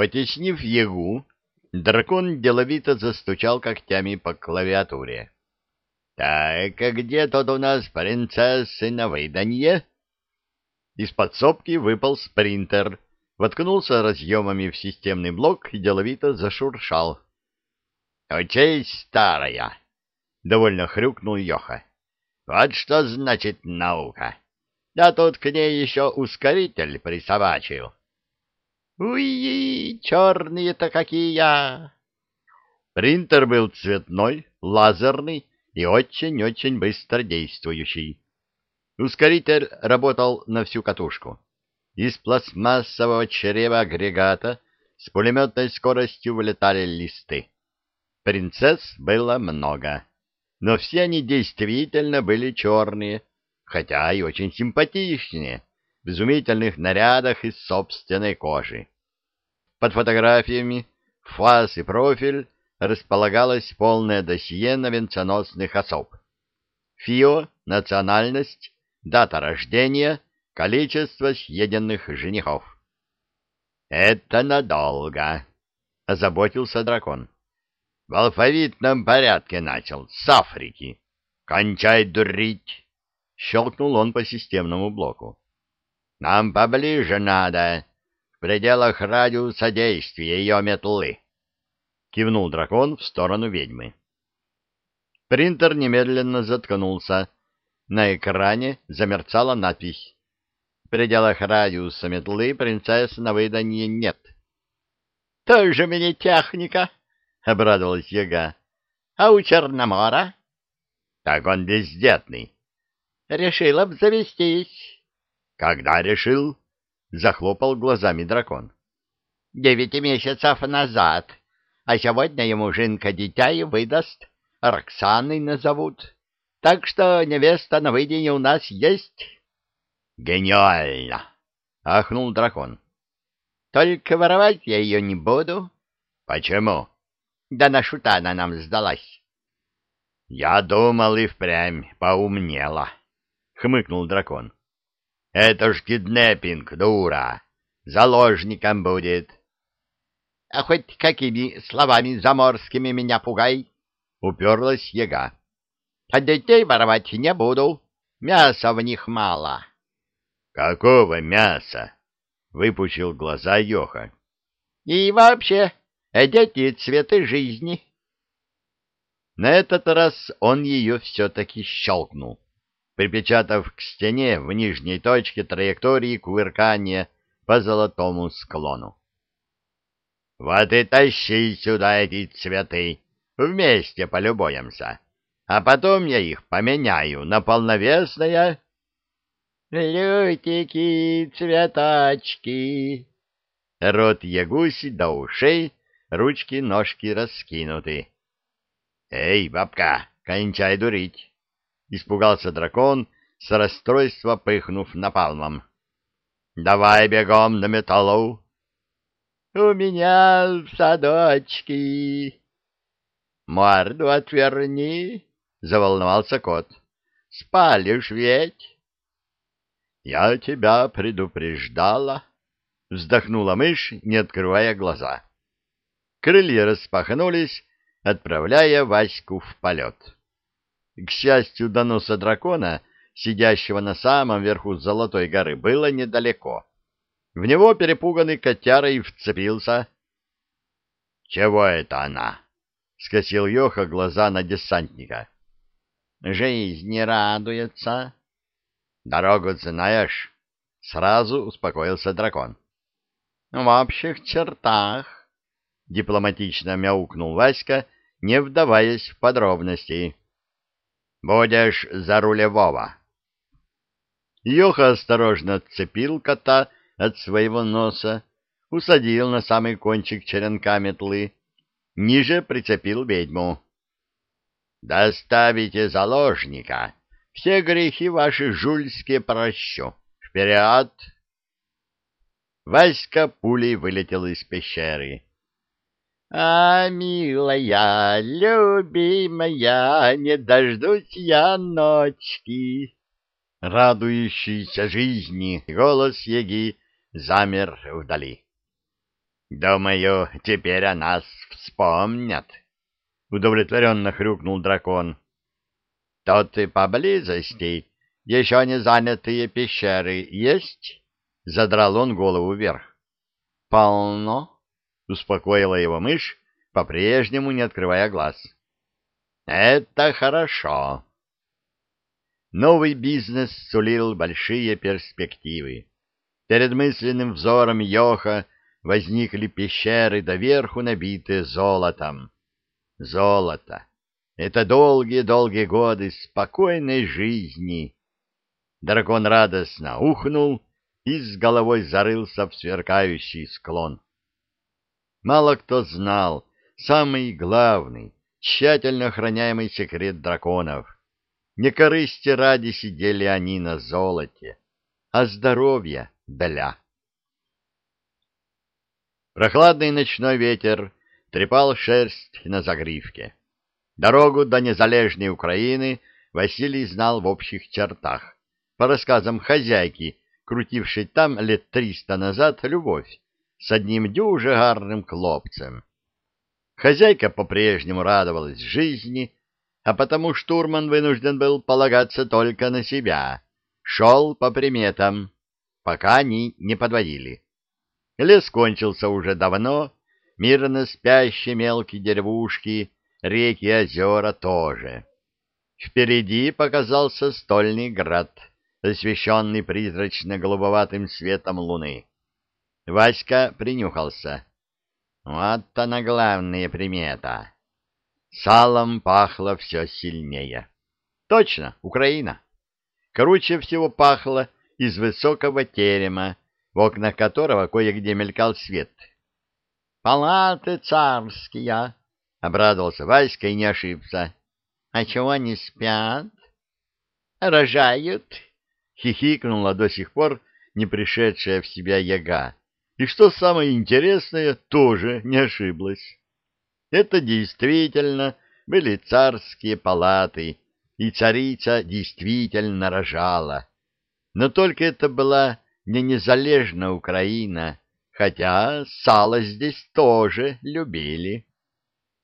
Потеснив ягу, дракон деловито застучал когтями по клавиатуре. — Так, а где тут у нас принцессы на выданье? Из подсобки выпал спринтер, воткнулся разъемами в системный блок и деловито зашуршал. — Учись, старая! — довольно хрюкнул Йоха. — Вот что значит наука! Да тут к ней еще ускоритель присобачил. Уи, черные-то какие! Принтер был цветной, лазерный и очень-очень быстро действующий. Ускоритель работал на всю катушку. Из пластмассового чрева агрегата с пулеметной скоростью вылетали листы. Принцесс было много, но все они действительно были черные, хотя и очень симпатичнее, в изумительных нарядах из собственной кожи. Под фотографиями, фас и профиль располагалось полное досье на венценосных особ. ФИО, национальность, дата рождения, количество съеденных женихов. «Это надолго», — озаботился дракон. «В алфавитном порядке начал, с Африки. Кончай дурить!» Щелкнул он по системному блоку. «Нам поближе надо, пределах радиуса действия ее метлы!» Кивнул дракон в сторону ведьмы. Принтер немедленно заткнулся. На экране замерцала надпись. В пределах радиуса метлы принцесс на выданье нет. — Тоже мне техника! — обрадовалась яга. — А у Черномора? — Так он бездетный. Решил обзавестись. Когда решил? Захлопал глазами дракон. Девять месяцев назад. А сегодня ему жинка дитя и выдаст. Роксаной назовут. Так что невеста на выдине у нас есть. Гениально! Ахнул дракон. Только воровать я ее не буду. Почему? Да на шута она нам сдалась. Я думал и впрямь поумнела хмыкнул дракон. — Это ж киднеппинг, дура! Заложником будет! — А хоть какими словами заморскими меня пугай! — уперлась яга. — А детей воровать не буду, мяса в них мало. — Какого мяса? — выпучил глаза Йоха. — И вообще, дети — цветы жизни. На этот раз он ее все-таки щелкнул припечатав к стене в нижней точке траектории кувыркания по золотому склону. «Вот и тащи сюда эти цветы, вместе полюбуемся, а потом я их поменяю на полновесное...» «Лютики, цветочки!» Рот ягуси до ушей, ручки-ножки раскинуты. «Эй, бабка, кончай дурить!» Испугался дракон, с расстройства пыхнув напалмом. — Давай бегом на металлу. — У меня в садочке. — Морду отверни, — заволновался кот. — Спалишь ведь? — Я тебя предупреждала, — вздохнула мышь, не открывая глаза. Крылья распахнулись, отправляя Ваську в полет. К счастью, до носа дракона, сидящего на самом верху Золотой горы, было недалеко. В него перепуганный котяра и вцепился. — Чего это она? — скосил Йоха глаза на десантника. — Жизнь не радуется. — Дорогу знаешь? — сразу успокоился дракон. — В общих чертах, — дипломатично мяукнул Васька, не вдаваясь в подробности. Будешь за рулевого. Йоха осторожно отцепил кота от своего носа, усадил на самый кончик черенка метлы, ниже прицепил ведьму. «Доставите заложника, все грехи ваши жульские прощу. Вперед!» Васька пулей вылетел из пещеры. А, милая, любимая, не дождусь я ночки. Радующийся жизни голос Еги замер вдали. Думаю, теперь о нас вспомнят, — удовлетворенно хрюкнул дракон. Тут и поблизости еще не занятые пещеры есть? — задрал он голову вверх. — Полно, — успокоила его мышь, по-прежнему не открывая глаз. — Это хорошо. Новый бизнес сулил большие перспективы. Перед мысленным взором Йоха возникли пещеры доверху набитые золотом. Золото — это долгие-долгие годы спокойной жизни. Дракон радостно ухнул и с головой зарылся в сверкающий склон. Мало кто знал самый главный, тщательно охраняемый секрет драконов. Не корысти ради сидели они на золоте, а здоровья для. Прохладный ночной ветер трепал шерсть на загривке. Дорогу до незалежной Украины Василий знал в общих чертах. По рассказам хозяйки, крутившей там лет триста назад любовь с одним дюже гарным хлопцем. Хозяйка по-прежнему радовалась жизни, а потому штурман вынужден был полагаться только на себя. Шел по приметам, пока они не подводили. Лес кончился уже давно, мирно спящие мелкие деревушки, реки и озера тоже. Впереди показался стольный град, освещенный призрачно-голубоватым светом луны. Васька принюхался. Вот она главная примета. Салом пахло все сильнее. Точно, Украина. Круче всего пахло из высокого терема, в окнах которого кое-где мелькал свет. — Палаты царские! — обрадовался Васька и не ошибся. — А чего не спят? — Рожают! — хихикнула до сих пор не пришедшая в себя яга. И что самое интересное, тоже не ошиблась. Это действительно были царские палаты, и царица действительно рожала. Но только это была не незалежна Украина, хотя сало здесь тоже любили.